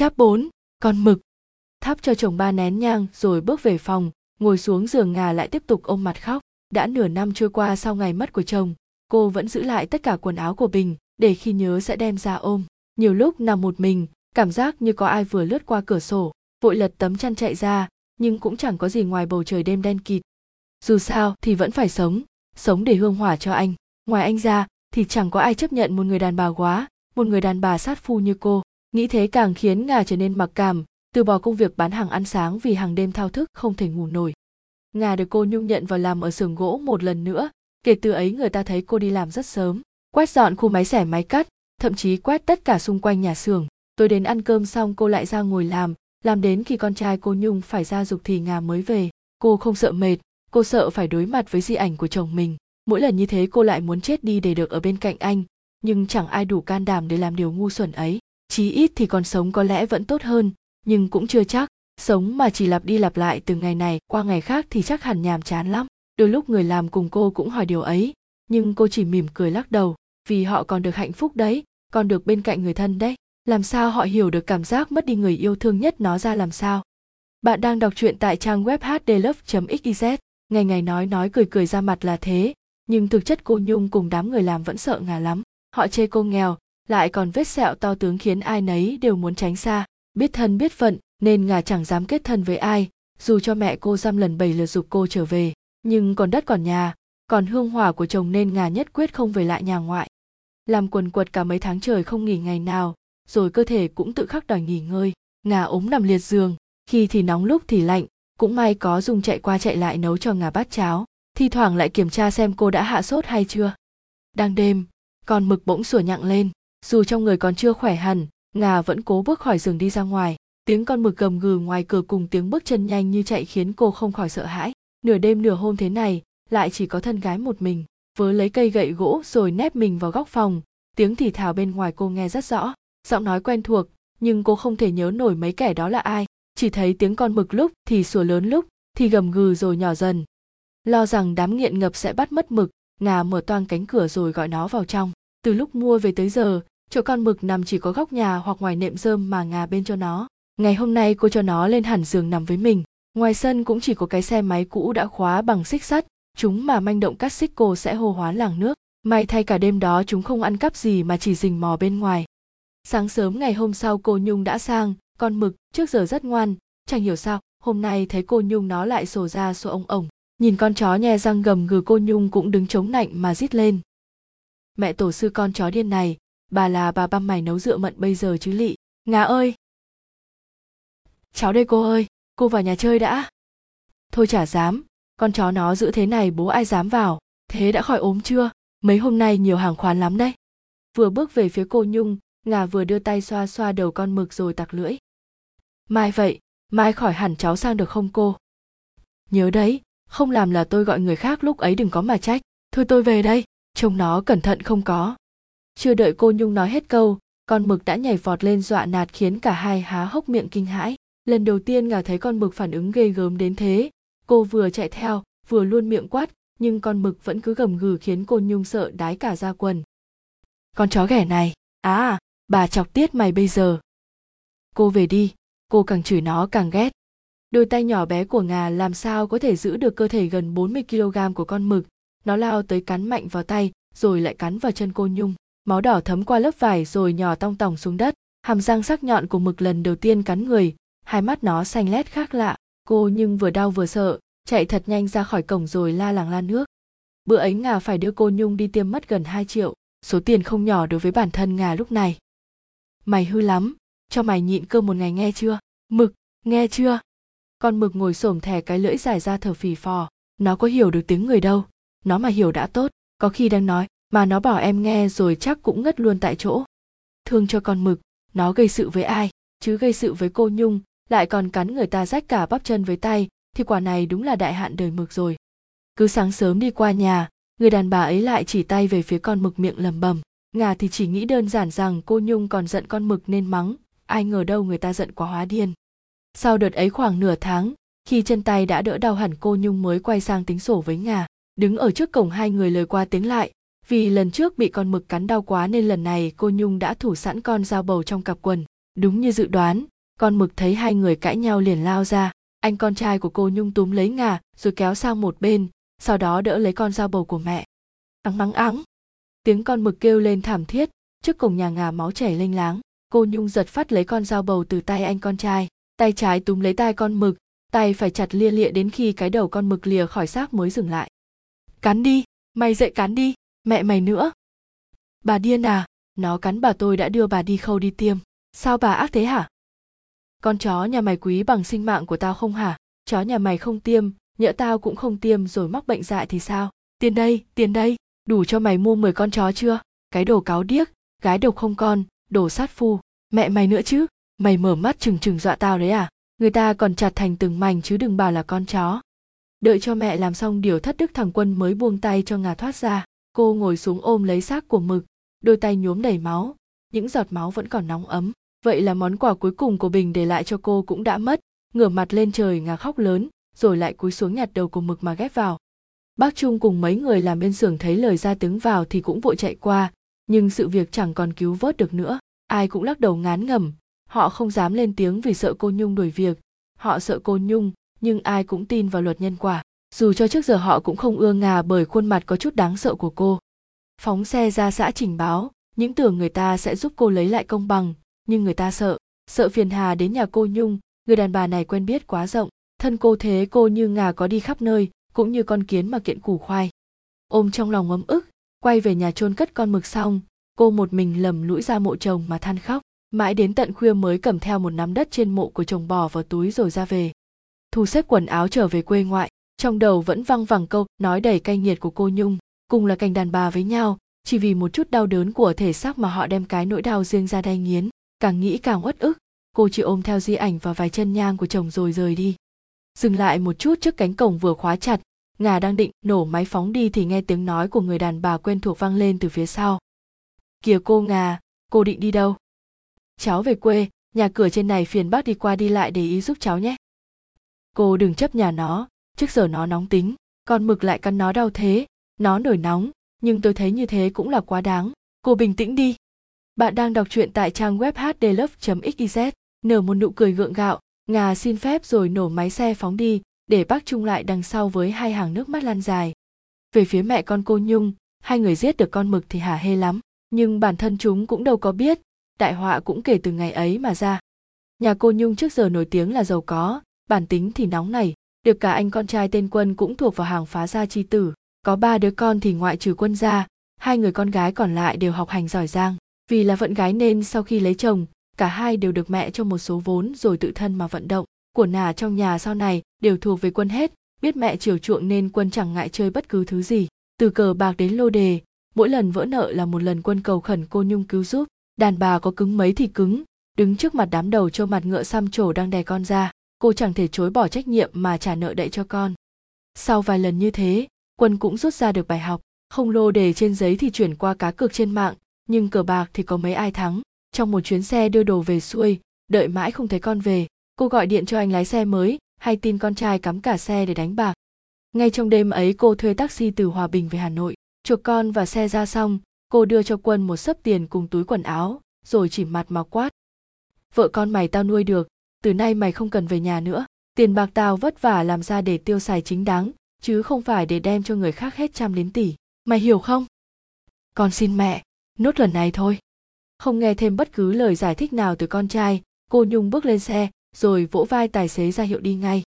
Cháp 4, con mực. Thắp cho chồng ba nén nhang rồi bước về phòng, ngồi xuống giường ngà lại tiếp tục ôm mặt khóc. Đã nửa năm trôi qua sau ngày mất của chồng, cô vẫn giữ lại tất cả quần áo của Bình, để khi nhớ sẽ đem ra ôm. Nhiều lúc nằm một mình, cảm giác như có ai vừa lướt qua cửa sổ, vội lật tấm chăn chạy ra, nhưng cũng chẳng có gì ngoài bầu trời đêm đen kịt. Dù sao thì vẫn phải sống, sống để hương hỏa cho anh. Ngoài anh ra thì chẳng có ai chấp nhận một người đàn bà quá, một người đàn bà sát phu như cô. Nghĩ thế càng khiến Ngà trở nên mặc cảm, từ bỏ công việc bán hàng ăn sáng vì hàng đêm thao thức không thể ngủ nổi. Ngà được cô nhung nhận vào làm ở xưởng gỗ một lần nữa, kể từ ấy người ta thấy cô đi làm rất sớm, quét dọn khu máy xẻ máy cắt, thậm chí quét tất cả xung quanh nhà xưởng. Tôi đến ăn cơm xong cô lại ra ngồi làm, làm đến khi con trai cô Nhung phải ra dục thì Ngà mới về. Cô không sợ mệt, cô sợ phải đối mặt với di ảnh của chồng mình. Mỗi lần như thế cô lại muốn chết đi để được ở bên cạnh anh, nhưng chẳng ai đủ can đảm để làm điều ngu xuẩn ấy chí ít thì còn sống có lẽ vẫn tốt hơn, nhưng cũng chưa chắc. Sống mà chỉ lặp đi lặp lại từ ngày này qua ngày khác thì chắc hẳn nhàm chán lắm. Đôi lúc người làm cùng cô cũng hỏi điều ấy, nhưng cô chỉ mỉm cười lắc đầu, vì họ còn được hạnh phúc đấy, còn được bên cạnh người thân đấy. Làm sao họ hiểu được cảm giác mất đi người yêu thương nhất nó ra làm sao? Bạn đang đọc truyện tại trang web hdlove xyz ngày ngày nói nói cười cười ra mặt là thế, nhưng thực chất cô nhung cùng đám người làm vẫn sợ ngà lắm. Họ chê cô nghèo lại còn vết sẹo to tướng khiến ai nấy đều muốn tránh xa. Biết thân biết phận, nên ngà chẳng dám kết thân với ai, dù cho mẹ cô dăm lần bảy lượt dục cô trở về. Nhưng còn đất còn nhà, còn hương hỏa của chồng nên ngà nhất quyết không về lại nhà ngoại. Làm quần quật cả mấy tháng trời không nghỉ ngày nào, rồi cơ thể cũng tự khắc đòi nghỉ ngơi. Ngà ốm nằm liệt giường, khi thì nóng lúc thì lạnh, cũng may có dùng chạy qua chạy lại nấu cho ngà bát cháo. Thi thoảng lại kiểm tra xem cô đã hạ sốt hay chưa. Đang đêm, con mực bỗng sủa nhặng lên dù trong người còn chưa khỏe hẳn ngà vẫn cố bước khỏi giường đi ra ngoài. Tiếng con mực gầm gừ ngoài cửa cùng tiếng bước chân nhanh như chạy khiến cô không khỏi sợ hãi. Nửa đêm nửa hôm thế này, lại chỉ có thân gái một mình. Vớ lấy cây gậy gỗ rồi nép mình vào góc phòng. Tiếng thì thào bên ngoài cô nghe rất rõ. Giọng nói quen thuộc, nhưng cô không thể nhớ nổi mấy kẻ đó là ai. Chỉ thấy tiếng con mực lúc thì sủa lớn lúc thì gầm gừ rồi nhỏ dần. Lo rằng đám nghiện ngập sẽ bắt mất mực ngà mở toang cánh cửa rồi gọi nó vào trong. Từ lúc mua về tới giờ chỗ con mực nằm chỉ có góc nhà hoặc ngoài nệm rơm mà ngà bên cho nó. Ngày hôm nay cô cho nó lên hẳn giường nằm với mình. Ngoài sân cũng chỉ có cái xe máy cũ đã khóa bằng xích sắt. Chúng mà manh động cắt xích cô sẽ hô hoán làng nước. May thay cả đêm đó chúng không ăn cắp gì mà chỉ rình mò bên ngoài. Sáng sớm ngày hôm sau cô nhung đã sang con mực, trước giờ rất ngoan. Chẳng hiểu sao, hôm nay thấy cô nhung nó lại sổ ra sổ ông ổng. Nhìn con chó nhe răng gầm gừ cô nhung cũng đứng chống nạnh mà rít lên. Mẹ tổ sư con chó điên này bà là bà băm mày nấu rượu mận bây giờ chứ lị. Ngà ơi! Cháu đây cô ơi, cô vào nhà chơi đã. Thôi chả dám, con chó nó giữ thế này bố ai dám vào, thế đã khỏi ốm chưa? Mấy hôm nay nhiều hàng khoán lắm đấy. Vừa bước về phía cô nhung, ngà vừa đưa tay xoa xoa đầu con mực rồi tặc lưỡi. Mai vậy, mai khỏi hẳn cháu sang được không cô? Nhớ đấy, không làm là tôi gọi người khác lúc ấy đừng có mà trách. Thôi tôi về đây, trông nó cẩn thận không có chưa đợi cô nhung nói hết câu, con mực đã nhảy vọt lên dọa nạt khiến cả hai há hốc miệng kinh hãi. Lần đầu tiên ngà thấy con mực phản ứng ghê gớm đến thế. Cô vừa chạy theo, vừa luôn miệng quát, nhưng con mực vẫn cứ gầm gừ khiến cô nhung sợ đái cả ra quần. Con chó ghẻ này à bà chọc tiết mày bây giờ. Cô về đi, cô càng chửi nó càng ghét. Đôi tay nhỏ bé của ngà làm sao có thể giữ được cơ thể gần 40 kg của con mực? Nó lao tới cắn mạnh vào tay, rồi lại cắn vào chân cô nhung máu đỏ thấm qua lớp vải rồi nhỏ tong tòng xuống đất. Hàm răng sắc nhọn của mực lần đầu tiên cắn người, hai mắt nó xanh lét khác lạ. Cô nhưng vừa đau vừa sợ, chạy thật nhanh ra khỏi cổng rồi la làng la nước. Bữa ấy ngà phải đưa cô nhung đi tiêm mất gần 2 triệu, số tiền không nhỏ đối với bản thân ngà lúc này. Mày hư lắm, cho mày nhịn cơm một ngày nghe chưa? Mực, nghe chưa? Con mực ngồi xổm thẻ cái lưỡi dài ra thở phì phò. Nó có hiểu được tiếng người đâu? Nó mà hiểu đã tốt, có khi đang nói mà nó bảo em nghe rồi chắc cũng ngất luôn tại chỗ. Thương cho con mực, nó gây sự với ai, chứ gây sự với cô nhung, lại còn cắn người ta rách cả bắp chân với tay, thì quả này đúng là đại hạn đời mực rồi. Cứ sáng sớm đi qua nhà, người đàn bà ấy lại chỉ tay về phía con mực miệng lầm bầm. Ngà thì chỉ nghĩ đơn giản rằng cô nhung còn giận con mực nên mắng, ai ngờ đâu người ta giận quá hóa điên. Sau đợt ấy khoảng nửa tháng, khi chân tay đã đỡ đau hẳn cô nhung mới quay sang tính sổ với ngà, đứng ở trước cổng hai người lời qua tiếng lại vì lần trước bị con mực cắn đau quá nên lần này cô nhung đã thủ sẵn con dao bầu trong cặp quần. Đúng như dự đoán, con mực thấy hai người cãi nhau liền lao ra. Anh con trai của cô nhung túm lấy ngà, rồi kéo sang một bên, sau đó đỡ lấy con dao bầu của mẹ. Ắng mắng ắng tiếng con mực kêu lên thảm thiết, trước cổng nhà ngà máu chảy lênh láng. Cô nhung giật phát lấy con dao bầu từ tay anh con trai. Tay trái túm lấy tai con mực, tay phải chặt lia lịa đến khi cái đầu con mực lìa khỏi xác mới dừng lại. Cắn đi, mày dậy cắn đi mẹ mày nữa. Bà điên à nó cắn bà tôi đã đưa bà đi khâu đi tiêm. Sao bà ác thế hả? Con chó nhà mày quý bằng sinh mạng của tao không hả? Chó nhà mày không tiêm, nhỡ tao cũng không tiêm rồi mắc bệnh dại thì sao? Tiền đây tiền đây, đủ cho mày mua 10 con chó chưa? Cái đồ cáo điếc, gái độc không con, đồ sát phu. Mẹ mày nữa chứ, mày mở mắt chừng chừng dọa tao đấy à? Người ta còn chặt thành từng mảnh chứ đừng bảo là con chó. Đợi cho mẹ làm xong điều thất đức thằng quân mới buông tay cho ngà thoát ra cô ngồi xuống ôm lấy xác của mực, đôi tay nhuốm đầy máu, những giọt máu vẫn còn nóng ấm. Vậy là món quà cuối cùng của bình để lại cho cô cũng đã mất. Ngửa mặt lên trời ngà khóc lớn, rồi lại cúi xuống nhặt đầu của mực mà ghép vào. Bác trung cùng mấy người làm bên xưởng thấy lời ra tiếng vào thì cũng vội chạy qua, nhưng sự việc chẳng còn cứu vớt được nữa. Ai cũng lắc đầu ngán ngẩm. Họ không dám lên tiếng vì sợ cô nhung đuổi việc. Họ sợ cô nhung, nhưng ai cũng tin vào luật nhân quả dù cho trước giờ họ cũng không ưa ngà bởi khuôn mặt có chút đáng sợ của cô. Phóng xe ra xã trình báo, những tưởng người ta sẽ giúp cô lấy lại công bằng, nhưng người ta sợ sợ phiền hà đến nhà cô nhung, người đàn bà này quen biết quá rộng, thân cô thế cô như ngà có đi khắp nơi, cũng như con kiến mà kiện củ khoai. Ôm trong lòng ấm ức, quay về nhà chôn cất con mực xong cô một mình lầm lũi ra mộ chồng mà than khóc, mãi đến tận khuya mới cầm theo một nắm đất trên mộ của chồng bò vào túi rồi ra về. Thu xếp quần áo trở về quê ngoại trong đầu vẫn văng vẳng câu nói đầy cay nghiệt của cô nhung. Cùng là cành đàn bà với nhau, chỉ vì một chút đau đớn của thể xác mà họ đem cái nỗi đau riêng ra đay nghiến, càng nghĩ càng uất ức. Cô chỉ ôm theo di ảnh và vài chân nhang của chồng rồi rời đi. Dừng lại một chút trước cánh cổng vừa khóa chặt ngà đang định nổ máy phóng đi thì nghe tiếng nói của người đàn bà quen thuộc vang lên từ phía sau. Kìa cô ngà cô định đi đâu? Cháu về quê, nhà cửa trên này phiền bác đi qua đi lại để ý giúp cháu nhé. Cô đừng chấp nhà nó trước giờ nó nóng tính con mực lại cắn nó đau thế. Nó nổi nóng, nhưng tôi thấy như thế cũng là quá đáng. Cô bình tĩnh đi. Bạn đang đọc truyện tại trang web hdlove xyz nở một nụ cười gượng gạo. Ngà xin phép rồi nổ máy xe phóng đi, để bác trung lại đằng sau với hai hàng nước mắt lan dài. Về phía mẹ con cô nhung, hai người giết được con mực thì hả hê lắm, nhưng bản thân chúng cũng đâu có biết. Đại họa cũng kể từ ngày ấy mà ra. Nhà cô nhung trước giờ nổi tiếng là giàu có, bản tính thì nóng nảy được cả anh con trai tên quân cũng thuộc vào hàng phá gia chi tử. Có ba đứa con thì ngoại trừ quân gia hai người con gái còn lại đều học hành giỏi giang. Vì là vận gái nên sau khi lấy chồng, cả hai đều được mẹ cho một số vốn rồi tự thân mà vận động. Của nà trong nhà sau này đều thuộc về quân hết, biết mẹ chiều chuộng nên quân chẳng ngại chơi bất cứ thứ gì. Từ cờ bạc đến lô đề, mỗi lần vỡ nợ là một lần quân cầu khẩn cô nhung cứu giúp. Đàn bà có cứng mấy thì cứng, đứng trước mặt đám đầu cho mặt ngựa xăm trổ đang đè con ra cô chẳng thể chối bỏ trách nhiệm mà trả nợ đậy cho con. Sau vài lần như thế, quân cũng rút ra được bài học. Không lô đề trên giấy thì chuyển qua cá cược trên mạng, nhưng cờ bạc thì có mấy ai thắng. Trong một chuyến xe đưa đồ về xuôi, đợi mãi không thấy con về, cô gọi điện cho anh lái xe mới, hay tin con trai cắm cả xe để đánh bạc. Ngay trong đêm ấy cô thuê taxi từ hòa bình về hà nội. Chuộc con và xe ra xong, cô đưa cho quân một sấp tiền cùng túi quần áo, rồi chỉ mặt mà quát. Vợ con mày tao nuôi được từ nay mày không cần về nhà nữa. Tiền bạc tao vất vả làm ra để tiêu xài chính đáng, chứ không phải để đem cho người khác hết trăm đến tỷ. Mày hiểu không? Con xin mẹ, nốt lần này thôi. Không nghe thêm bất cứ lời giải thích nào từ con trai, cô nhung bước lên xe, rồi vỗ vai tài xế ra hiệu đi ngay.